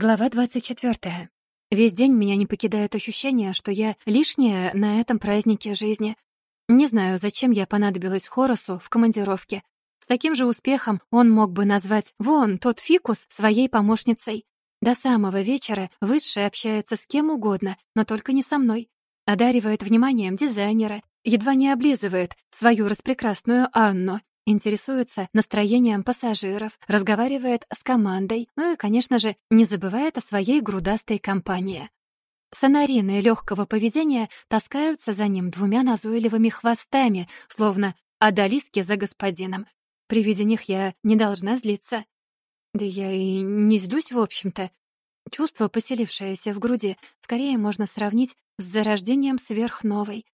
Глава 24. Весь день меня не покидает ощущение, что я лишняя на этом празднике жизни. Не знаю, зачем я понадобилась Хоросу в командировке. С таким же успехом он мог бы назвать «вон, тот фикус» своей помощницей. До самого вечера Высший общается с кем угодно, но только не со мной. Одаривает вниманием дизайнера, едва не облизывает свою распрекрасную Анну, интересуется настроением пассажиров, разговаривает с командой, ну и, конечно же, не забывает о своей грудастой компании. Сонарины легкого поведения таскаются за ним двумя назойливыми хвостами, словно одолиски за господином. При виде них я не должна злиться. Да я и не злюсь, в общем-то. Чувство, поселившееся в груди, скорее можно сравнить с зарождением сверхновой.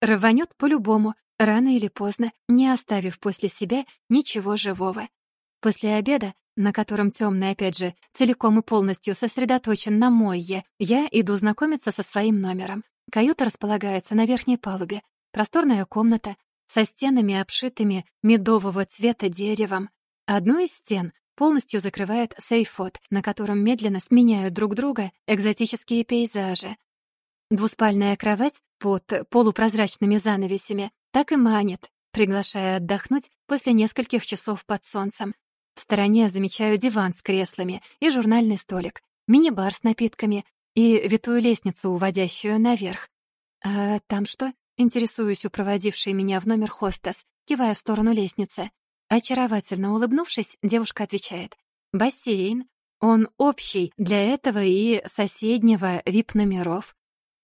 Рванет по-любому, рано или поздно, не оставив после себя ничего живого. После обеда, на котором темный, опять же, целиком и полностью сосредоточен на Мойе, я иду знакомиться со своим номером. Каюта располагается на верхней палубе. Просторная комната со стенами, обшитыми медового цвета деревом. Одну из стен полностью закрывает сейфот, на котором медленно сменяют друг друга экзотические пейзажи. Двуспальная кровать под полупрозрачными занавесями так и манит, приглашая отдохнуть после нескольких часов под солнцем. В стороне замечаю диван с креслами и журнальный столик, мини-бар с напитками и витую лестницу, уводящую наверх. «А там что?» — интересуюсь у проводившей меня в номер хостес, кивая в сторону лестницы. Очаровательно улыбнувшись, девушка отвечает. «Бассейн. Он общий для этого и соседнего вип-номеров».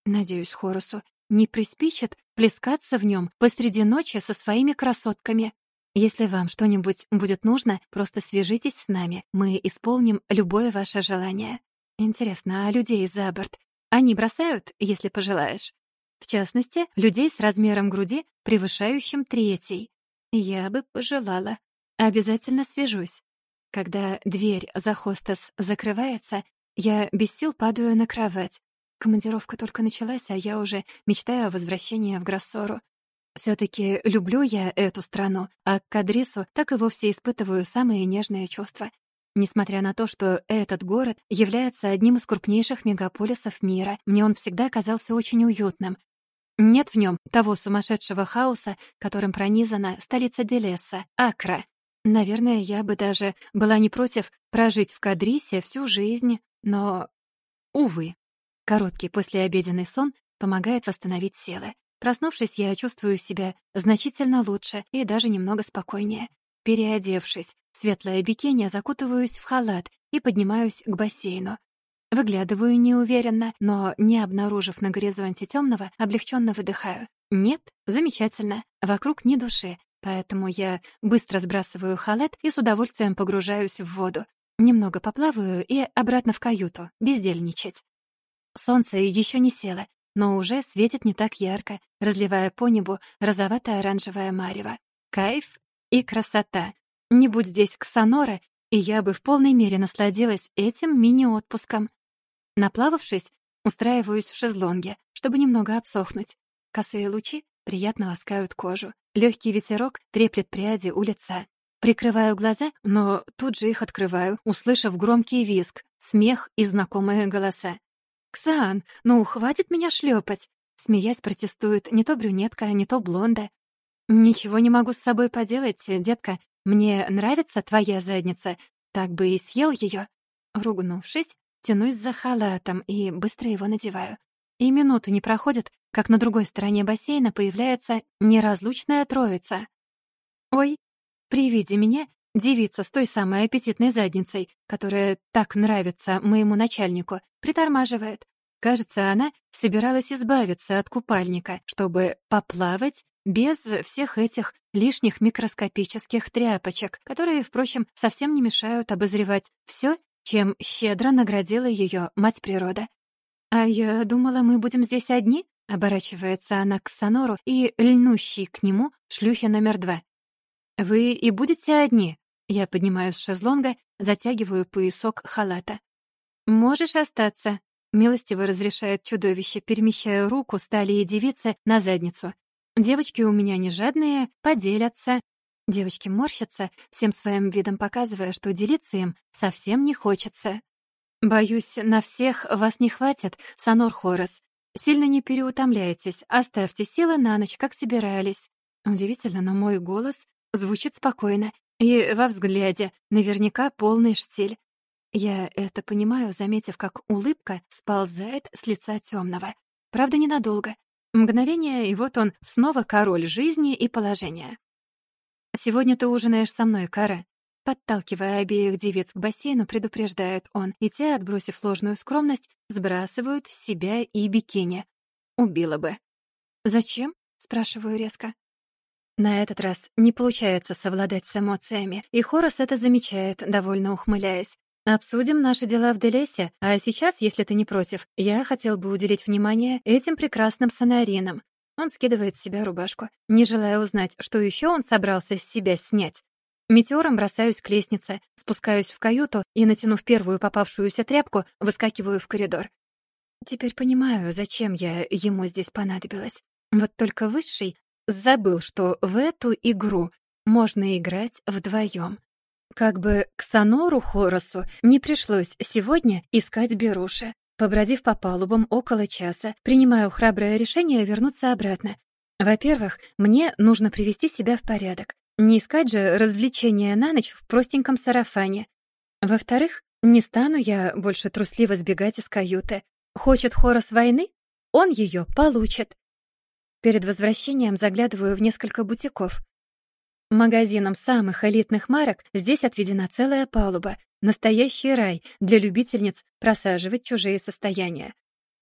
Надеюсь, Хорусу не приспичит плескаться в нем посреди ночи со своими красотками. Если вам что-нибудь будет нужно, просто свяжитесь с нами. Мы исполним любое ваше желание. Интересно, а людей за борт? Они бросают, если пожелаешь? В частности, людей с размером груди, превышающим третий. Я бы пожелала. Обязательно свяжусь. Когда дверь за хостес закрывается, я без сил падаю на кровать. Командировка только началась, а я уже мечтаю о возвращении в Гроссору. Все-таки люблю я эту страну, а к адресу так и вовсе испытываю самые нежные чувства. Несмотря на то, что этот город является одним из крупнейших мегаполисов мира, мне он всегда казался очень уютным. Нет в нем того сумасшедшего хаоса, которым пронизана столица Делеса, Акра. Наверное, я бы даже была не против прожить в Кадрисе всю жизнь, но, увы. Короткий послеобеденный сон помогает восстановить силы. Проснувшись, я чувствую себя значительно лучше и даже немного спокойнее. Переодевшись, в светлое бикини закутываюсь в халат и поднимаюсь к бассейну. Выглядываю неуверенно, но, не обнаружив на горизонте темного, облегченно выдыхаю. Нет, замечательно, вокруг ни души, поэтому я быстро сбрасываю халат и с удовольствием погружаюсь в воду. Немного поплаваю и обратно в каюту, бездельничать. Солнце еще не село, но уже светит не так ярко, разливая по небу розовато-оранжевое марево. Кайф и красота. Не будь здесь Ксанора, и я бы в полной мере насладилась этим мини-отпуском. Наплававшись, устраиваюсь в шезлонге, чтобы немного обсохнуть. Косые лучи приятно ласкают кожу. Легкий ветерок треплет пряди у лица. Прикрываю глаза, но тут же их открываю, услышав громкий визг, смех и знакомые голоса. «Ксан, ну, хватит меня шлепать!» Смеясь, протестует не то брюнетка, не то блонда. «Ничего не могу с собой поделать, детка. Мне нравится твоя задница. Так бы и съел ее. Ругнувшись, тянусь за халатом и быстро его надеваю. И минуты не проходят, как на другой стороне бассейна появляется неразлучная троица. «Ой!» При виде меня девица с той самой аппетитной задницей, которая так нравится моему начальнику, притормаживает. Кажется, она собиралась избавиться от купальника, чтобы поплавать без всех этих лишних микроскопических тряпочек, которые, впрочем, совсем не мешают обозревать все, чем щедро наградила ее мать природа. «А я думала, мы будем здесь одни?» — оборачивается она к Сонору и льнущий к нему шлюхи номер два. «Вы и будете одни?» Я поднимаюсь с шезлонга, затягиваю поясок халата. «Можешь остаться», — милостиво разрешает чудовище, перемещая руку с талии девицы на задницу. «Девочки у меня не жадные, поделятся». Девочки морщатся, всем своим видом показывая, что делиться им совсем не хочется. Боюсь, на всех вас не хватит, Санор Хорос. Сильно не переутомляйтесь, оставьте силы на ночь, как собирались. Удивительно, но мой голос звучит спокойно, и во взгляде наверняка полный штиль. Я это понимаю, заметив, как улыбка сползает с лица темного. Правда, ненадолго. Мгновение, и вот он снова король жизни и положения. «Сегодня ты ужинаешь со мной, Кара». Подталкивая обеих девиц к бассейну, предупреждает он, и те, отбросив ложную скромность, сбрасывают с себя и бикини. Убила бы. «Зачем?» — спрашиваю резко. На этот раз не получается совладать с эмоциями, и Хорос это замечает, довольно ухмыляясь. Обсудим наши дела в Делесе, а сейчас, если ты не против, я хотел бы уделить внимание этим прекрасным сонаринам. Он скидывает с себя рубашку, не желая узнать, что еще он собрался с себя снять. Метеором бросаюсь к лестнице, спускаюсь в каюту и, натянув первую попавшуюся тряпку, выскакиваю в коридор. Теперь понимаю, зачем я ему здесь понадобилась. Вот только Высший забыл, что в эту игру можно играть вдвоем. Как бы к Сонору Хоросу не пришлось сегодня искать Беруши. Побродив по палубам около часа, принимаю храброе решение вернуться обратно. Во-первых, мне нужно привести себя в порядок. Не искать же развлечения на ночь в простеньком сарафане. Во-вторых, не стану я больше трусливо сбегать из каюты. Хочет Хорос войны? Он ее получит. Перед возвращением заглядываю в несколько бутиков. Магазинам самых элитных марок здесь отведена целая палуба, настоящий рай для любительниц просаживать чужие состояния.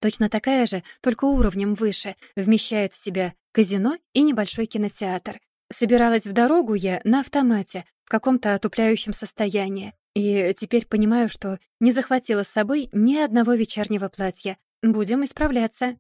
Точно такая же, только уровнем выше, вмещает в себя казино и небольшой кинотеатр. Собиралась в дорогу я на автомате, в каком-то отупляющем состоянии, и теперь понимаю, что не захватила с собой ни одного вечернего платья. Будем исправляться.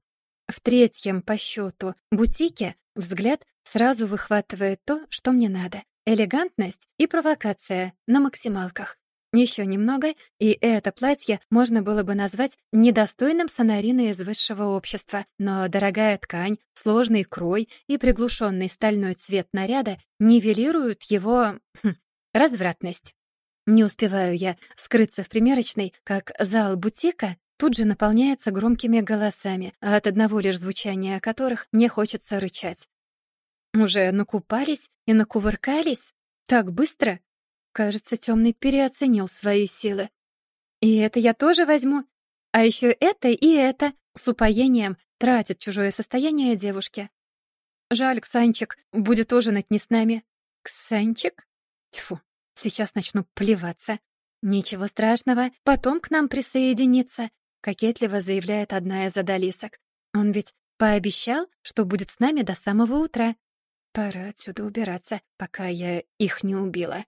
В третьем по счету бутике взгляд сразу выхватывает то, что мне надо. Элегантность и провокация на максималках. Еще немного, и это платье можно было бы назвать недостойным сонарины из высшего общества, но дорогая ткань, сложный крой и приглушенный стальной цвет наряда нивелируют его хм, развратность. Не успеваю я скрыться в примерочной, как зал бутика тут же наполняется громкими голосами, от одного лишь звучания которых мне хочется рычать. Уже накупались и накувыркались? Так быстро? Кажется, темный переоценил свои силы. И это я тоже возьму. А еще это и это с упоением тратит чужое состояние девушки. Жаль, Ксанчик будет ужинать не с нами. Ксанчик? Тьфу, сейчас начну плеваться. Ничего страшного, потом к нам присоединится кокетливо заявляет одна из одолисок. Он ведь пообещал, что будет с нами до самого утра. Пора отсюда убираться, пока я их не убила.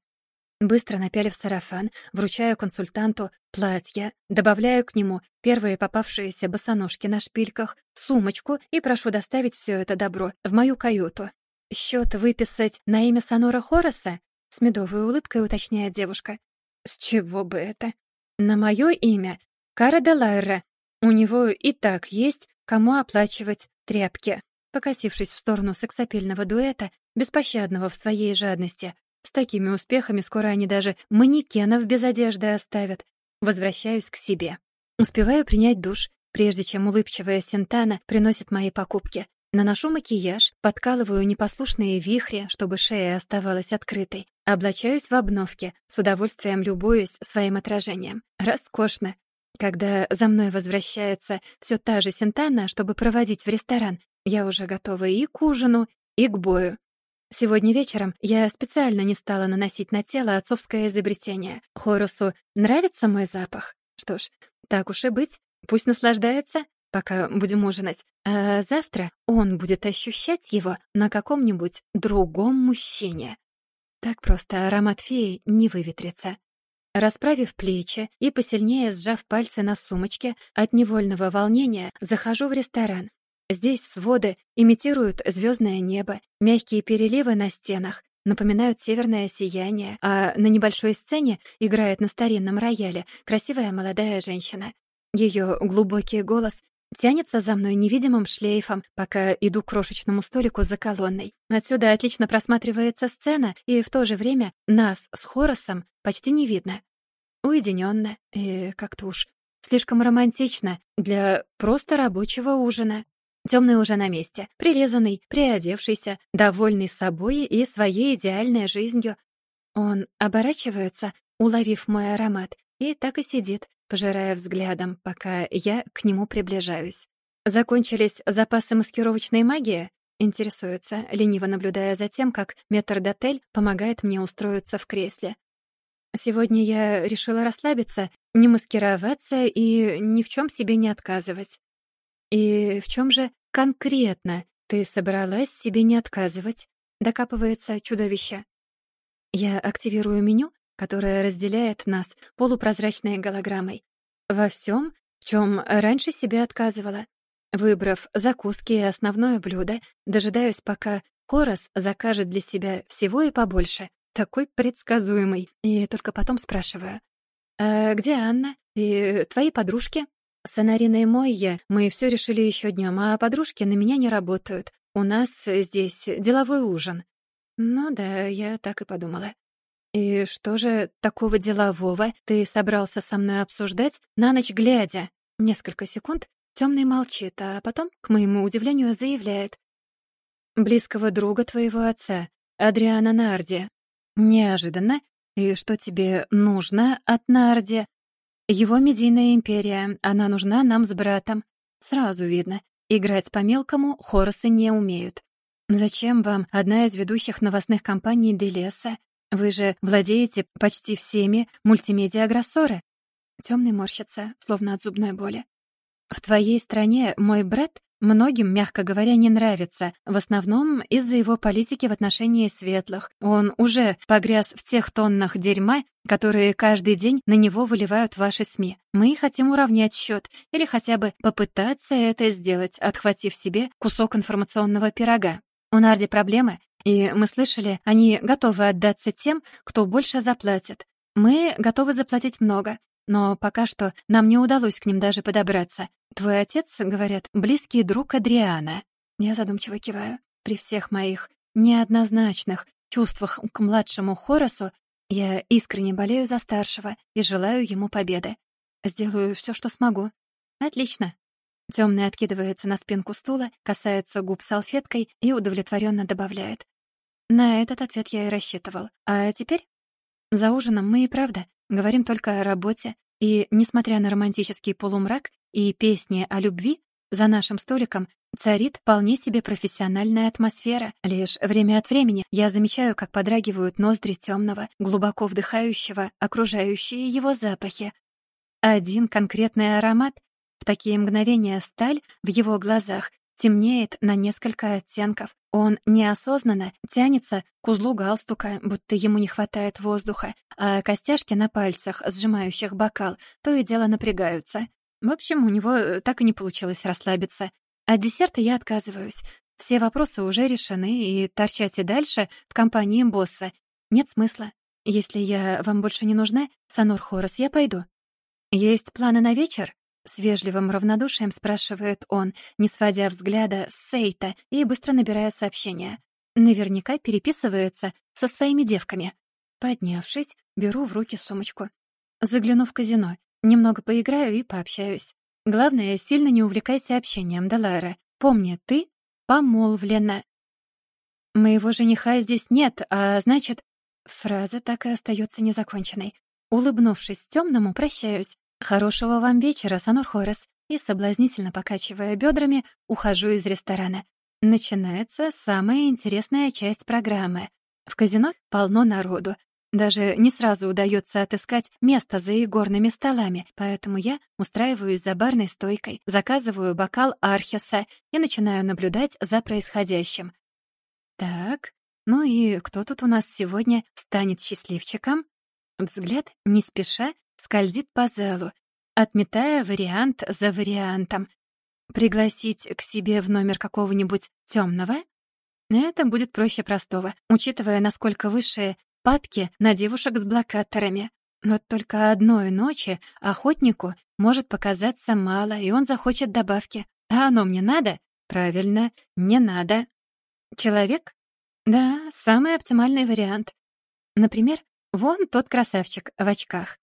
Быстро напялив сарафан, вручаю консультанту платье, добавляю к нему первые попавшиеся босоножки на шпильках, сумочку и прошу доставить все это добро в мою каюту. Счет выписать на имя Сонора Хороса? С медовой улыбкой уточняет девушка. С чего бы это? На мое имя Кара де Лайра. У него и так есть кому оплачивать тряпки. Покосившись в сторону сексапильного дуэта, беспощадного в своей жадности, с такими успехами скоро они даже манекенов без одежды оставят. Возвращаюсь к себе. Успеваю принять душ, прежде чем улыбчивая Сентана приносит мои покупки. Наношу макияж, подкалываю непослушные вихри, чтобы шея оставалась открытой. Облачаюсь в обновке, с удовольствием любуюсь своим отражением. Роскошно. Когда за мной возвращается все та же Сентана, чтобы проводить в ресторан, я уже готова и к ужину, и к бою. Сегодня вечером я специально не стала наносить на тело отцовское изобретение. Хорусу нравится мой запах. Что ж, так уж и быть, пусть наслаждается, пока будем ужинать. А завтра он будет ощущать его на каком-нибудь другом мужчине. Так просто аромат феи не выветрится. Расправив плечи и посильнее сжав пальцы на сумочке, от невольного волнения захожу в ресторан. Здесь своды имитируют звездное небо, мягкие переливы на стенах напоминают северное сияние, а на небольшой сцене играет на старинном рояле красивая молодая женщина. Ее глубокий голос тянется за мной невидимым шлейфом, пока иду к крошечному столику за колонной. Отсюда отлично просматривается сцена, и в то же время нас с Хоросом почти не видно. Уединенно и как-то уж слишком романтично для просто рабочего ужина. Темный уже на месте, прирезанный, приодевшийся, довольный собой и своей идеальной жизнью. Он оборачивается, уловив мой аромат, и так и сидит, пожирая взглядом, пока я к нему приближаюсь. Закончились запасы маскировочной магии? Интересуется, лениво наблюдая за тем, как метрдотель помогает мне устроиться в кресле. Сегодня я решила расслабиться, не маскироваться и ни в чем себе не отказывать. И в чем же конкретно ты собралась себе не отказывать? Докапывается чудовище. Я активирую меню, которое разделяет нас полупрозрачной голограммой. Во всем, в чем раньше себе отказывала. Выбрав закуски и основное блюдо, дожидаюсь, пока Хорос закажет для себя всего и побольше. Такой предсказуемый. И только потом спрашиваю. «А где Анна? И твои подружки?» С Анариной Мойя мы все решили еще днем, а подружки на меня не работают. У нас здесь деловой ужин. Ну да, я так и подумала. И что же такого делового ты собрался со мной обсуждать на ночь глядя? Несколько секунд Темный молчит, а потом, к моему удивлению, заявляет. «Близкого друга твоего отца, Адриана Нарди. Неожиданно. И что тебе нужно от Нарди? Его медийная империя, она нужна нам с братом. Сразу видно, играть по-мелкому хоросы не умеют. Зачем вам одна из ведущих новостных компаний Делеса? Вы же владеете почти всеми мультимедиа-агрессоры. Темный морщится, словно от зубной боли. В твоей стране мой брат многим, мягко говоря, не нравится, в основном из-за его политики в отношении светлых. Он уже погряз в тех тоннах дерьма, которые каждый день на него выливают ваши СМИ. Мы хотим уравнять счет или хотя бы попытаться это сделать, отхватив себе кусок информационного пирога. У Нарди проблемы, и мы слышали, они готовы отдаться тем, кто больше заплатит. Мы готовы заплатить много, но пока что нам не удалось к ним даже подобраться. Твой отец, говорят, близкий друг Адриана. Я задумчиво киваю. При всех моих неоднозначных чувствах к младшему Хоросу я искренне болею за старшего и желаю ему победы. Сделаю все, что смогу. Отлично. Темный откидывается на спинку стула, касается губ салфеткой и удовлетворенно добавляет. На этот ответ я и рассчитывал. А теперь? За ужином мы и правда Говорим только о работе, и, несмотря на романтический полумрак и песни о любви, за нашим столиком царит вполне себе профессиональная атмосфера. Лишь время от времени я замечаю, как подрагивают ноздри темного, глубоко вдыхающего, окружающие его запахи. Один конкретный аромат, в такие мгновения сталь в его глазах темнеет на несколько оттенков. Он неосознанно тянется к узлу галстука, будто ему не хватает воздуха, а костяшки на пальцах, сжимающих бокал, то и дело напрягаются. В общем, у него э, так и не получилось расслабиться. От десерта я отказываюсь. Все вопросы уже решены, и торчать и дальше в компании босса нет смысла. Если я вам больше не нужна, Санур Хорос, я пойду. Есть планы на вечер? С вежливым равнодушием спрашивает он, не сводя взгляда с Сейта и быстро набирая сообщение. Наверняка переписывается со своими девками. Поднявшись, беру в руки сумочку. Загляну в казино, немного поиграю и пообщаюсь. Главное, сильно не увлекайся общением, Далайра. Помни, ты помолвлена. Моего жениха здесь нет, а значит... Фраза так и остается незаконченной. Улыбнувшись темному, прощаюсь. «Хорошего вам вечера, Санур Хорес!» И, соблазнительно покачивая бедрами, ухожу из ресторана. Начинается самая интересная часть программы. В казино полно народу. Даже не сразу удается отыскать место за игорными столами, поэтому я устраиваюсь за барной стойкой, заказываю бокал архиса и начинаю наблюдать за происходящим. Так, ну и кто тут у нас сегодня станет счастливчиком? Взгляд не спеша скользит по залу, отметая вариант за вариантом. Пригласить к себе в номер какого-нибудь темного? Это будет проще простого, учитывая, насколько высшие падки на девушек с блокаторами. Вот только одной ночи охотнику может показаться мало, и он захочет добавки. А оно мне надо? Правильно, не надо. Человек? Да, самый оптимальный вариант. Например, вон тот красавчик в очках.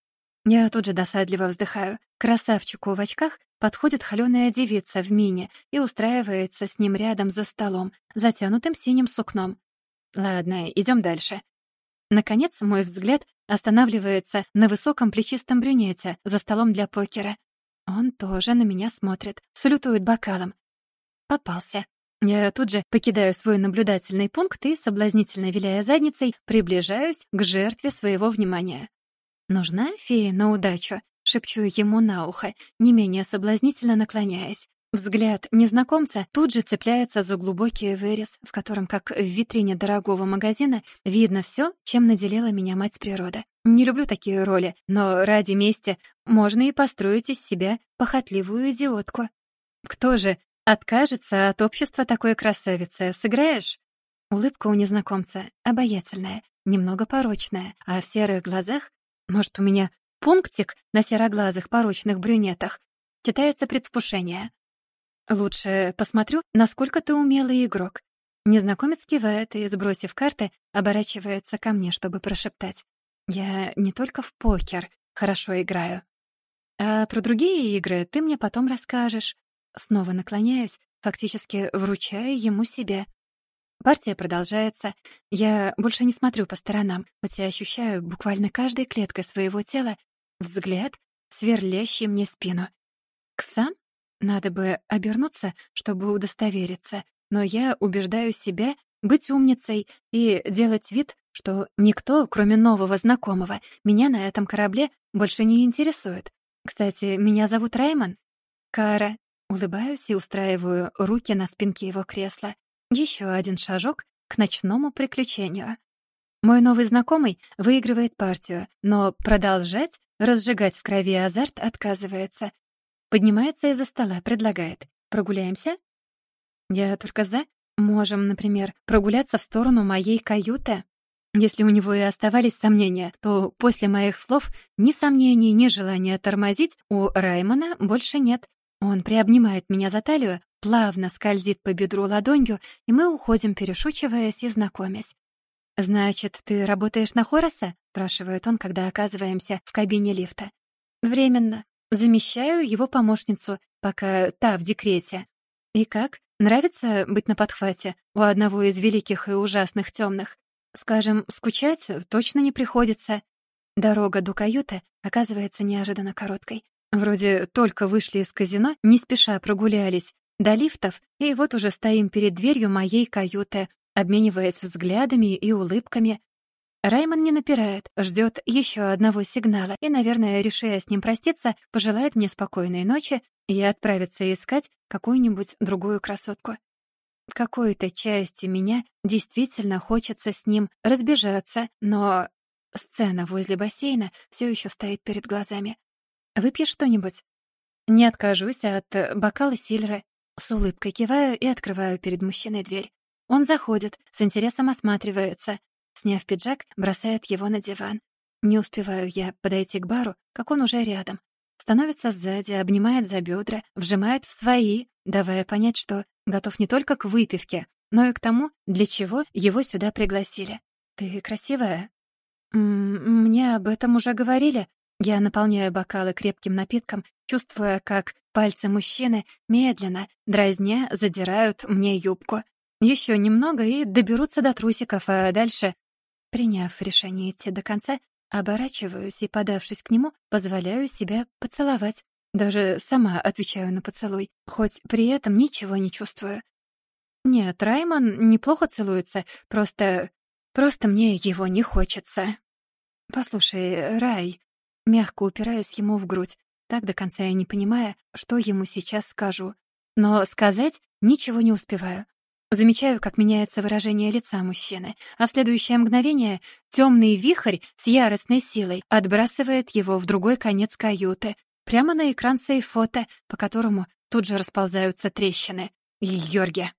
Я тут же досадливо вздыхаю. Красавчику в очках подходит холёная девица в мини и устраивается с ним рядом за столом, затянутым синим сукном. Ладно, идем дальше. Наконец, мой взгляд останавливается на высоком плечистом брюнете за столом для покера. Он тоже на меня смотрит, салютует бокалом. Попался. Я тут же покидаю свой наблюдательный пункт и, соблазнительно виляя задницей, приближаюсь к жертве своего внимания. «Нужна фея на удачу?» — шепчу ему на ухо, не менее соблазнительно наклоняясь. Взгляд незнакомца тут же цепляется за глубокий вырез, в котором, как в витрине дорогого магазина, видно все, чем наделила меня мать природа. Не люблю такие роли, но ради мести можно и построить из себя похотливую идиотку. Кто же откажется от общества такой красавицы? Сыграешь? Улыбка у незнакомца обаятельная, немного порочная, а в серых глазах, может, у меня пунктик на сероглазых порочных брюнетах, читается предвкушение. Лучше посмотрю, насколько ты умелый игрок. Незнакомец кивает и, сбросив карты, оборачивается ко мне, чтобы прошептать. Я не только в покер хорошо играю. А про другие игры ты мне потом расскажешь. Снова наклоняюсь, фактически вручая ему себя. Партия продолжается. Я больше не смотрю по сторонам, хотя ощущаю буквально каждой клеткой своего тела взгляд, сверлящий мне спину. Ксан? Надо бы обернуться, чтобы удостовериться, но я убеждаю себя быть умницей и делать вид, что никто, кроме нового знакомого, меня на этом корабле больше не интересует. Кстати, меня зовут Раймон. Кара. Улыбаюсь и устраиваю руки на спинке его кресла. Еще один шажок к ночному приключению. Мой новый знакомый выигрывает партию, но продолжать разжигать в крови азарт отказывается. Поднимается из-за стола, предлагает. «Прогуляемся?» «Я только за. Можем, например, прогуляться в сторону моей каюты». Если у него и оставались сомнения, то после моих слов ни сомнений, ни желания тормозить у Раймона больше нет. Он приобнимает меня за талию, плавно скользит по бедру ладонью, и мы уходим, перешучиваясь и знакомясь. «Значит, ты работаешь на Хороса?» — спрашивает он, когда оказываемся в кабине лифта. «Временно. Замещаю его помощницу, пока та в декрете. И как? Нравится быть на подхвате у одного из великих и ужасных темных? Скажем, скучать точно не приходится. Дорога до каюты оказывается неожиданно короткой. Вроде только вышли из казино, не спеша прогулялись до лифтов, и вот уже стоим перед дверью моей каюты, обмениваясь взглядами и улыбками. Раймон не напирает, ждет еще одного сигнала и, наверное, решая с ним проститься, пожелает мне спокойной ночи и отправиться искать какую-нибудь другую красотку. Какой-то части меня действительно хочется с ним разбежаться, но сцена возле бассейна все еще стоит перед глазами. «Выпьешь что-нибудь?» Не откажусь от бокала сильры. С улыбкой киваю и открываю перед мужчиной дверь. Он заходит, с интересом осматривается, Сняв пиджак, бросает его на диван. Не успеваю я подойти к бару, как он уже рядом. Становится сзади, обнимает за бедра, вжимает в свои, давая понять, что готов не только к выпивке, но и к тому, для чего его сюда пригласили. «Ты красивая?» М -м «Мне об этом уже говорили». Я наполняю бокалы крепким напитком, чувствуя, как пальцы мужчины медленно, дразня, задирают мне юбку. Еще немного и доберутся до трусиков, а дальше Приняв решение идти до конца, оборачиваюсь и, подавшись к нему, позволяю себя поцеловать. Даже сама отвечаю на поцелуй, хоть при этом ничего не чувствую. Нет, Раймон неплохо целуется, просто... просто мне его не хочется. Послушай, Рай, мягко упираюсь ему в грудь, так до конца я не понимая, что ему сейчас скажу. Но сказать ничего не успеваю. Замечаю, как меняется выражение лица мужчины, а в следующее мгновение темный вихрь с яростной силой отбрасывает его в другой конец каюты, прямо на экран сейф-фото, по которому тут же расползаются трещины. Йорге.